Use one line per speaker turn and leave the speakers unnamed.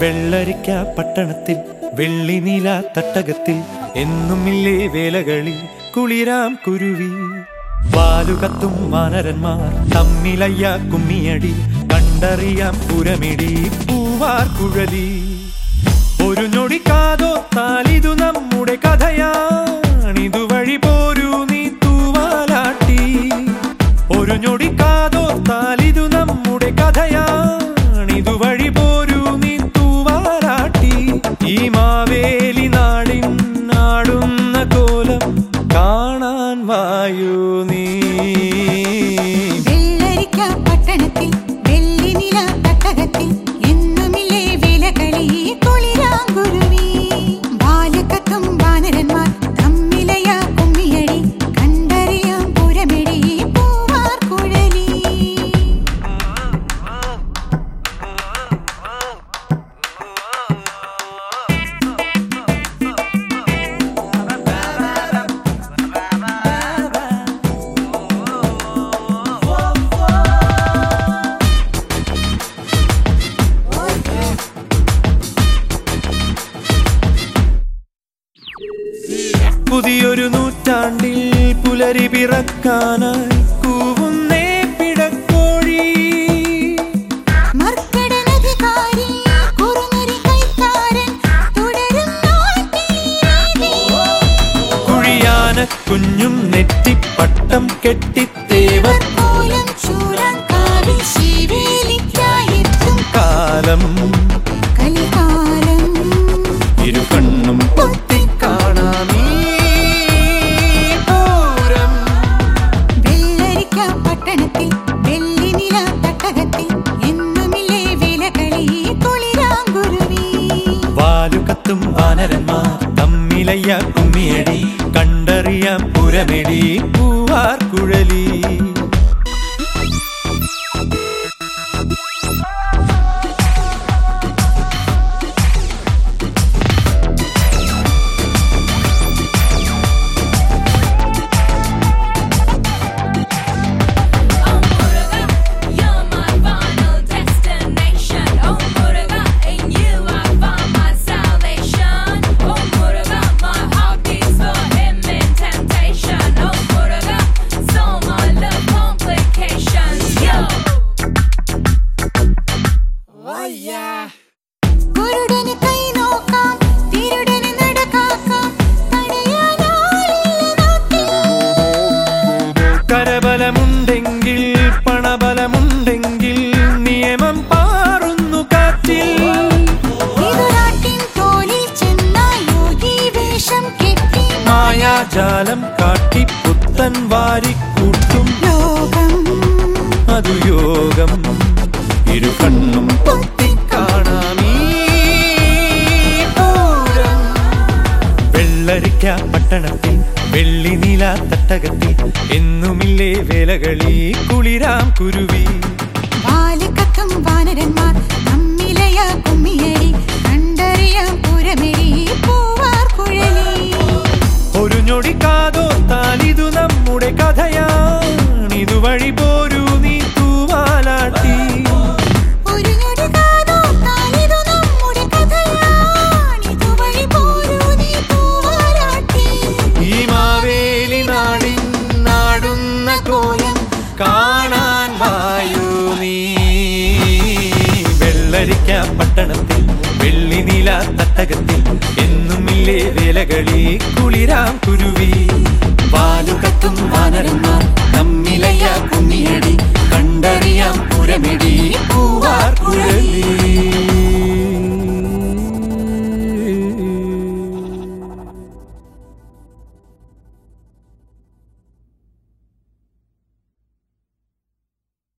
വെള്ളരിക്ക പട്ടണത്തിൽ വെള്ളിനീല തട്ടകത്തിൽ എന്നുമില്ലേ വേലകളിൽ കുളിരാം കുരുവി. വാലുകത്തും വാനരന്മാർ തമ്മിലയ്യ കുമ്മിയടി കണ്ടറിയാം പുരമിടി പൂവാർ കുഴലി. ഒരു ഞൊടിക്കാതോ താലിതു നമ്മുടെ കഥയാണിതു വഴി പോരൂ നീ തൂവാലാട്ടി. ഒരു ഞൊടിക്കാതോ താലിതു നമ്മുടെ
കഥയാണിതു വഴി പോരൂ
പുതിയൊരു നൂറ്റാണ്ടിൽ പുലരി പിറക്കാനായി കൂവുന്നേ പിടക്കോഴി. കുഴിയാന കുഞ്ഞും നെറ്റിപ്പട്ടം കെട്ടിത്തേവർ.
കാലം കലികാലം.
ഇരു കണ്ണും പൊത്തി തമ്മിലയ്യ കുമ്മിയടി കണ്ടറിയ പുരമെടി പൂവാർ കുഴലി കരബലമുണ്ടെങ്കിൽ പണബലമുണ്ടെങ്കിൽ നിയമം പാറുന്നു കാറ്റിൽ. മായാജാലം കാട്ടി പുത്തൻ വാരിക്കൂട്ടും.
യോഗം
അതു യോഗം ഇരു കണ്ണും പൊത്തി കാണാമീ പൂരം. വെള്ളരിക്ക പട്ടണത്തിൽ വെള്ളിനീല തട്ടകത്തിൽ എന്നുമില്ലേ വേലകളി കുളിരാം കുരുവി.
ബാലിക്കക്കം വാനരന്മാർ തമ്മിലയ കുമ്മിയടി കണ്ടറിയ പുരമിടി പൂവാർ കുഴലി.
ഒരു ഞൊടിക്കാതോ താലിതു നമ്മുടെ
കഥയാണിതു വഴി പോരൂ
വെള്ളിനീല തട്ടകത്തിൽ. എന്നുമില്ലേ വേലകളി കുളിരാം കുരുവി. വാലുകത്തും വാനരന്മാർ